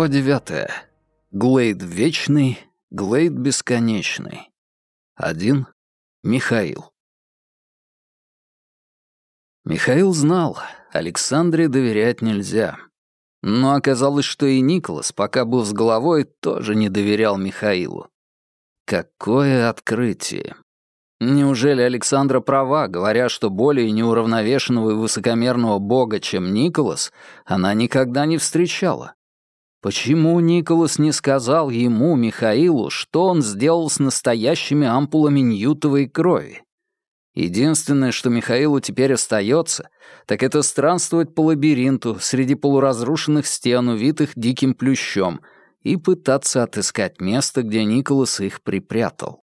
Глава девятая. Глейд вечный, Глейд бесконечный. Один. Михаил. Михаил знал, Александре доверять нельзя. Но оказалось, что и Николас, пока был с головой, тоже не доверял Михаилу. Какое открытие! Неужели Александра права, говоря, что более неуравновешенного и высокомерного бога, чем Николас, она никогда не встречала? Почему Николас не сказал ему, Михаилу, что он сделал с настоящими ампулами ньютовой крови? Единственное, что Михаилу теперь остается, так это странствовать по лабиринту среди полуразрушенных стен, увитых диким плющом, и пытаться отыскать место, где Николас их припрятал.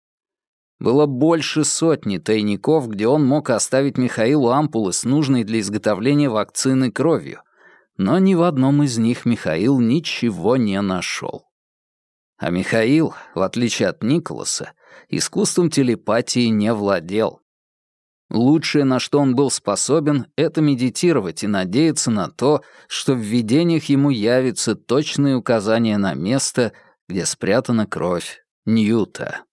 Было больше сотни тайников, где он мог оставить Михаилу ампулы с нужной для изготовления вакцины кровью, но ни в одном из них Михаил ничего не нашел. А Михаил, в отличие от Николаса, искусством телепатии не владел. Лучшее, на что он был способен, это медитировать и надеяться на то, что в видениях ему явится точные указания на место, где спрятана кровь Ньюта.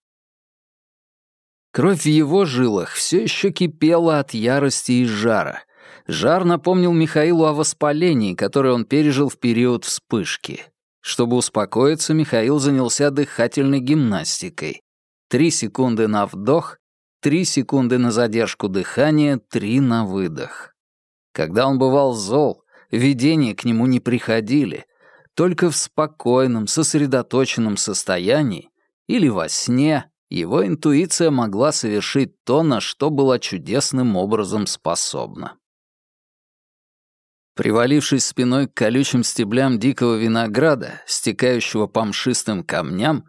Кровь в его жилах все еще кипела от ярости и жара. Жар напомнил Михаилу о воспалении, которое он пережил в период вспышки. Чтобы успокоиться, Михаил занялся дыхательной гимнастикой. Три секунды на вдох, три секунды на задержку дыхания, три на выдох. Когда он бывал зол, видения к нему не приходили. Только в спокойном, сосредоточенном состоянии или во сне его интуиция могла совершить то, на что была чудесным образом способна. Привалившись спиной к колючим стеблям дикого винограда, стекающего по мшистым камням,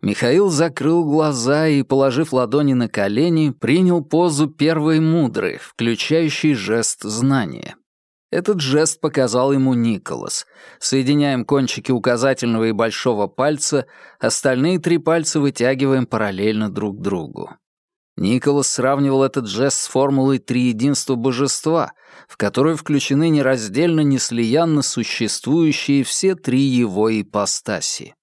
Михаил закрыл глаза и, положив ладони на колени, принял позу первой мудры, включающей жест знания. Этот жест показал ему Николас. Соединяем кончики указательного и большого пальца, остальные три пальца вытягиваем параллельно друг другу. Николас сравнивал этот жест с формулой триединства божества, в которую включены нераздельно неслиянно существующие все три его ипостаси.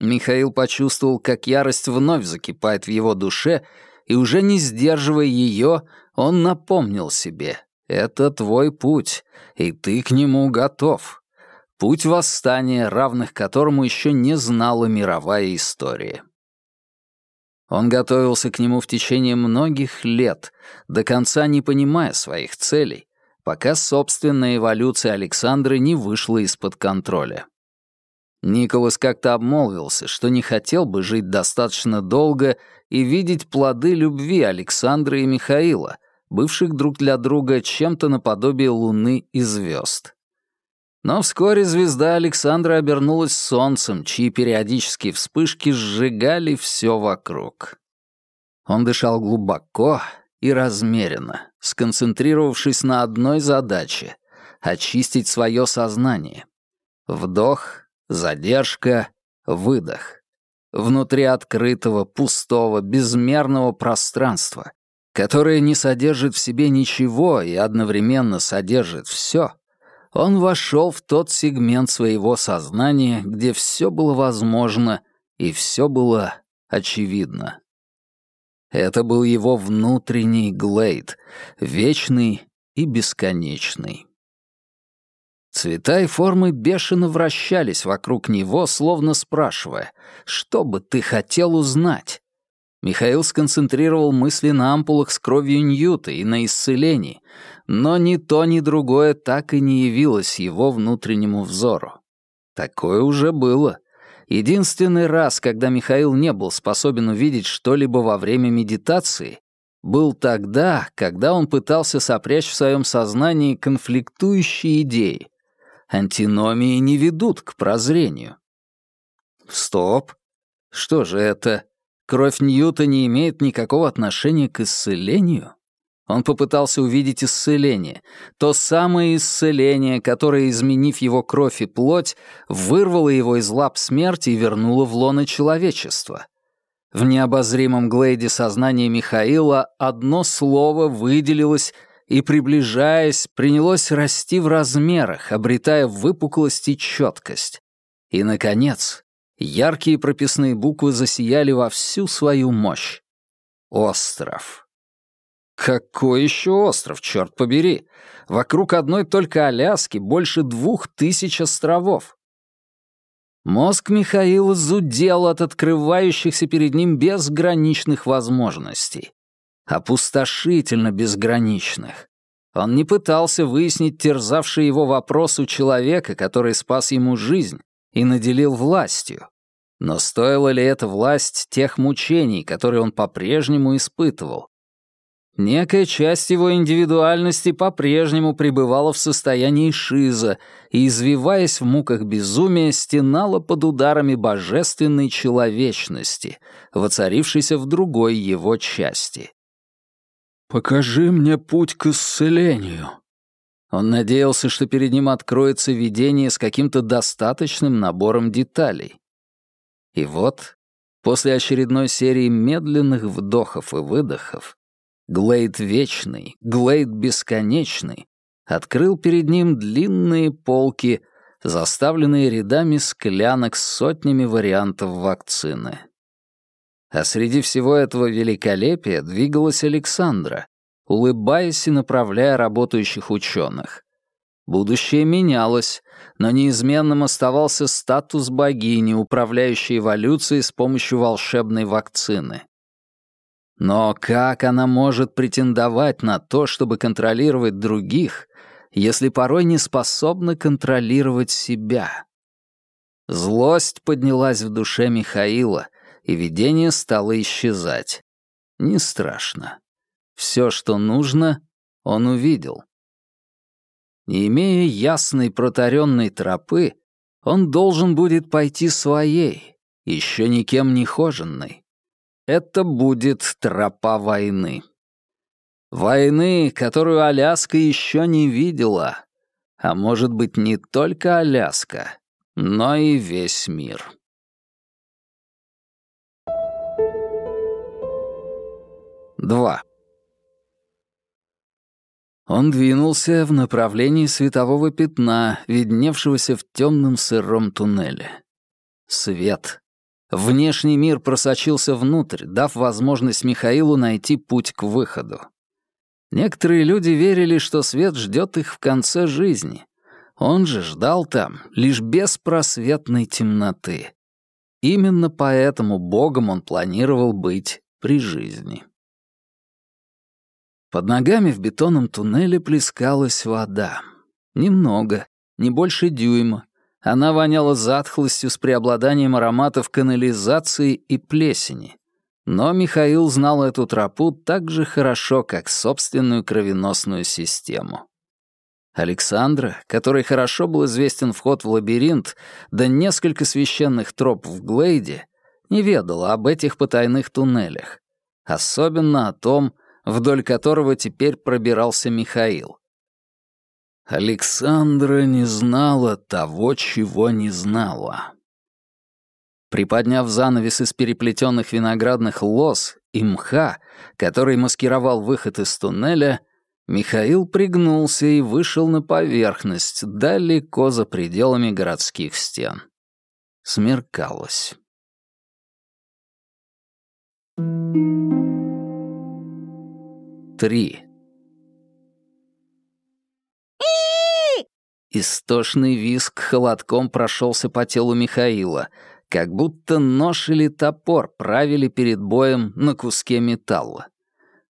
Михаил почувствовал, как ярость вновь закипает в его душе, и уже не сдерживая ее, он напомнил себе — это твой путь, и ты к нему готов. Путь восстания, равных которому еще не знала мировая история. Он готовился к нему в течение многих лет, до конца не понимая своих целей, пока собственная эволюция Александры не вышла из-под контроля. Николас как-то обмолвился, что не хотел бы жить достаточно долго и видеть плоды любви Александры и Михаила — бывших друг для друга чем-то наподобие луны и звезд. Но вскоре звезда Александра обернулась солнцем, чьи периодические вспышки сжигали все вокруг. Он дышал глубоко и размеренно, сконцентрировавшись на одной задаче — очистить свое сознание. Вдох, задержка, выдох. Внутри открытого, пустого, безмерного пространства, которое не содержит в себе ничего и одновременно содержит все, он вошел в тот сегмент своего сознания, где все было возможно и все было очевидно. Это был его внутренний глейд, вечный и бесконечный. Цвета и формы бешено вращались вокруг него, словно спрашивая, что бы ты хотел узнать? Михаил сконцентрировал мысли на ампулах с кровью Ньюта и на исцелении, но ни то, ни другое так и не явилось его внутреннему взору. Такое уже было. Единственный раз, когда Михаил не был способен увидеть что-либо во время медитации, был тогда, когда он пытался сопрячь в своем сознании конфликтующие идеи. Антиномии не ведут к прозрению. Стоп. Что же это? Кровь Ньюта не имеет никакого отношения к исцелению? Он попытался увидеть исцеление. То самое исцеление, которое, изменив его кровь и плоть, вырвало его из лап смерти и вернуло в лоно человечества. В необозримом глейде сознания Михаила одно слово выделилось и, приближаясь, принялось расти в размерах, обретая выпуклость и четкость. И, наконец, яркие прописные буквы засияли во всю свою мощь. Остров. Какой еще остров, черт побери? Вокруг одной только Аляски больше двух тысяч островов. Мозг Михаила зудел от открывающихся перед ним безграничных возможностей. Опустошительно безграничных. Он не пытался выяснить терзавший его вопрос у человека, который спас ему жизнь и наделил властью. Но стоила ли эта власть тех мучений, которые он по-прежнему испытывал? Некая часть его индивидуальности по-прежнему пребывала в состоянии шиза и, извиваясь в муках безумия, стенала под ударами божественной человечности, воцарившейся в другой его части. «Покажи мне путь к исцелению». Он надеялся, что перед ним откроется видение с каким-то достаточным набором деталей. И вот, после очередной серии медленных вдохов и выдохов, Глейд Вечный, Глейд Бесконечный открыл перед ним длинные полки, заставленные рядами склянок с сотнями вариантов вакцины. А среди всего этого великолепия двигалась Александра, улыбаясь и направляя работающих ученых. Будущее менялось, но неизменным оставался статус богини, управляющей эволюцией с помощью волшебной вакцины. Но как она может претендовать на то, чтобы контролировать других, если порой не способна контролировать себя? Злость поднялась в душе Михаила — и видение стало исчезать. Не страшно. Все, что нужно, он увидел. Не имея ясной протаренной тропы, он должен будет пойти своей, еще никем не хоженной. Это будет тропа войны. Войны, которую Аляска еще не видела. А может быть, не только Аляска, но и весь мир. 2. Он двинулся в направлении светового пятна, видневшегося в темном сыром туннеле. Свет. Внешний мир просочился внутрь, дав возможность Михаилу найти путь к выходу. Некоторые люди верили, что свет ждет их в конце жизни. Он же ждал там лишь беспросветной темноты. Именно поэтому Богом он планировал быть при жизни. Под ногами в бетонном туннеле плескалась вода. Немного, не больше дюйма. Она воняла затхлостью с преобладанием ароматов канализации и плесени. Но Михаил знал эту тропу так же хорошо, как собственную кровеносную систему. Александра, которой хорошо был известен вход в лабиринт, да несколько священных троп в Глейде, не ведала об этих потайных туннелях. Особенно о том, вдоль которого теперь пробирался Михаил. Александра не знала того, чего не знала. Приподняв занавес из переплетенных виноградных лоз и мха, который маскировал выход из туннеля, Михаил пригнулся и вышел на поверхность, далеко за пределами городских стен. Смеркалось. Три. Истошный виск холодком прошелся по телу Михаила, как будто нож или топор правили перед боем на куске металла.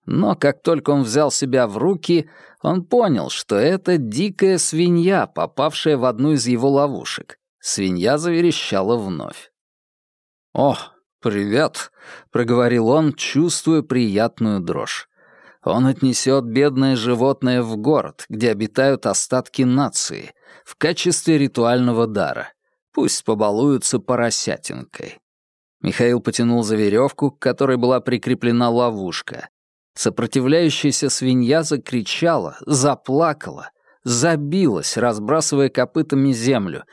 Но как только он взял себя в руки, он понял, что это дикая свинья, попавшая в одну из его ловушек. Свинья заверещала вновь. «О, привет!» — проговорил он, чувствуя приятную дрожь. Он отнесет бедное животное в город, где обитают остатки нации, в качестве ритуального дара. Пусть побалуются поросятинкой. Михаил потянул за веревку, к которой была прикреплена ловушка. Сопротивляющаяся свинья закричала, заплакала, забилась, разбрасывая копытами землю.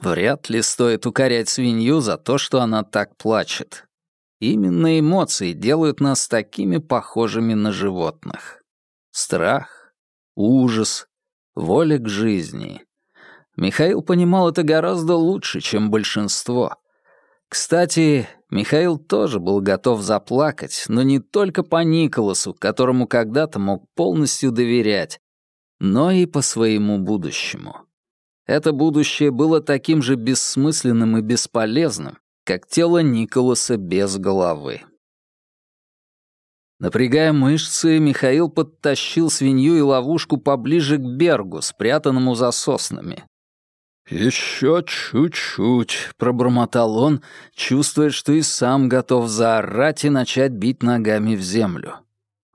Вряд ли стоит укорять свинью за то, что она так плачет. Именно эмоции делают нас такими похожими на животных. Страх, ужас, воля к жизни. Михаил понимал это гораздо лучше, чем большинство. Кстати, Михаил тоже был готов заплакать, но не только по Николасу, которому когда-то мог полностью доверять, но и по своему будущему. Это будущее было таким же бессмысленным и бесполезным, как тело Николаса без головы. Напрягая мышцы, Михаил подтащил свинью и ловушку поближе к Бергу, спрятанному за соснами. «Еще чуть-чуть», — пробормотал он, чувствуя, что и сам готов заорать и начать бить ногами в землю.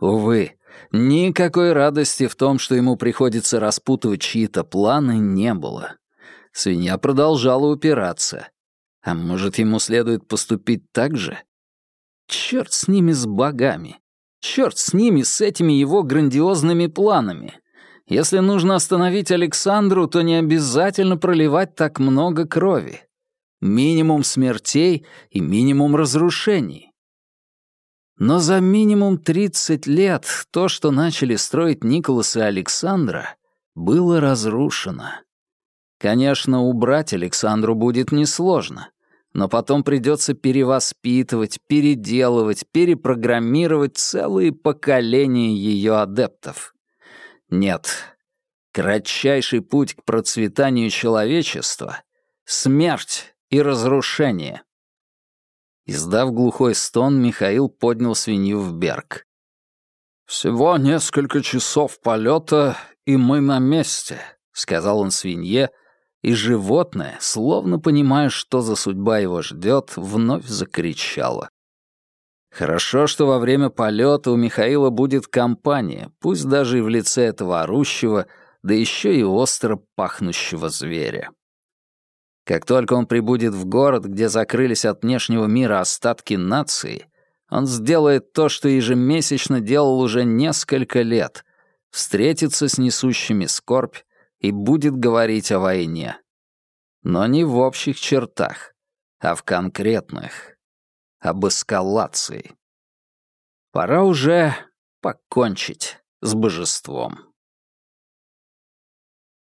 Увы, никакой радости в том, что ему приходится распутывать чьи-то планы, не было. Свинья продолжала упираться. А может, ему следует поступить так же? Черт с ними, с богами. Черт с ними, с этими его грандиозными планами. Если нужно остановить Александру, то не обязательно проливать так много крови. Минимум смертей и минимум разрушений. Но за минимум 30 лет то, что начали строить Николас и Александра, было разрушено. Конечно, убрать Александру будет несложно, но потом придется перевоспитывать, переделывать, перепрограммировать целые поколения ее адептов. Нет. Кратчайший путь к процветанию человечества — смерть и разрушение. Издав глухой стон, Михаил поднял свинью в берг. «Всего несколько часов полета, и мы на месте», — сказал он свинье, и животное, словно понимая, что за судьба его ждет, вновь закричало. Хорошо, что во время полета у Михаила будет компания, пусть даже и в лице этого орущего, да еще и остро пахнущего зверя. Как только он прибудет в город, где закрылись от внешнего мира остатки нации, он сделает то, что ежемесячно делал уже несколько лет — встретится с несущими скорбь и будет говорить о войне. Но не в общих чертах, а в конкретных об эскалации. Пора уже покончить с божеством.